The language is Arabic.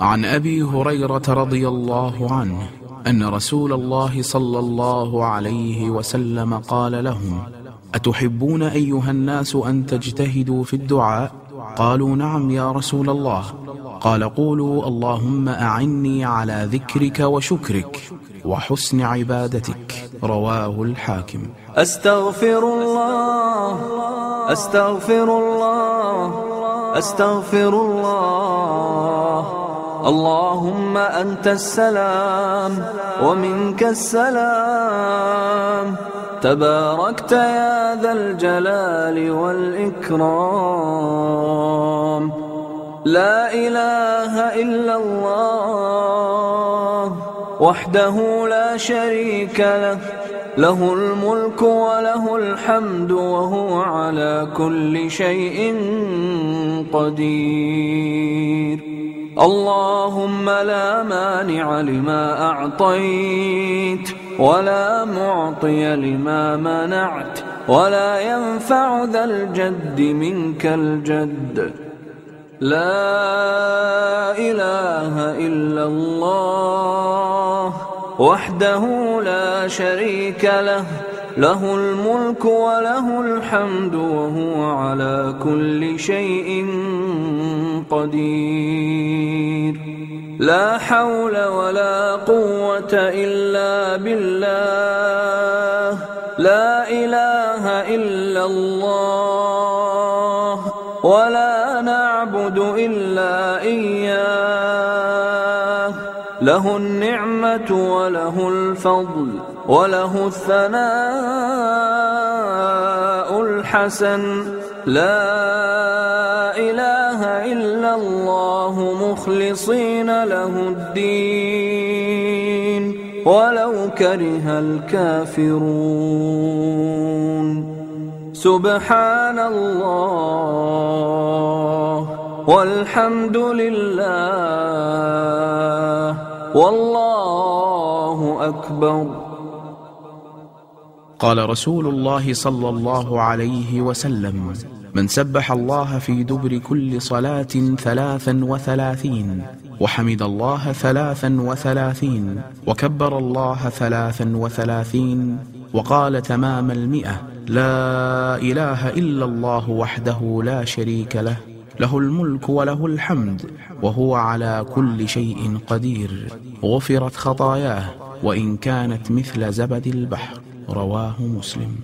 عن أبي هريرة رضي الله عنه أن رسول الله صلى الله عليه وسلم قال لهم أتحبون أيها الناس أن تجتهدوا في الدعاء؟ قالوا نعم يا رسول الله. قال قولوا اللهم أعني على ذكرك وشكرك وحسن عبادتك. رواه الحاكم. أستغفر الله أستغفر الله أستغفر الله. اللهم أنت السلام ومنك السلام. تباركت يا ذا الجلال والإكرام. لا إله إلا الله وحده لا شريك له. له الملك وله الحمد وهو على كل شيء قدير. اللهم لا مانع لما أعطيت ولا معطي لما منعت ولا ينفع ذا الجد منك الجد. لا إله إلا الله وحده لا شريك له له الملك وله الحمد وهو على كل شيء قدير. لا حول ولا قوة إلا بالله. لا إله إلا الله. ولا نعبد إلا إياه. له النعمة وله الفضل وله الثناء الحسن. لا إله إلا الله مخلصين له الدين. ولو كره الكافرون. سبحان الله والحمد لله والله أكبر. قال رسول الله صلى الله عليه وسلم من سبح الله في دبر كل صلاة ثلاثا وثلاثين وحمد الله ثلاثا وثلاثين وكبر الله ثلاثا وثلاثين وقال تمام المئة لا إله إلا الله وحده لا شريك له. له الملك وله الحمد وهو على كل شيء قدير. غفرت خطاياه وإن كانت مثل زبد البحر. رواه مسلم.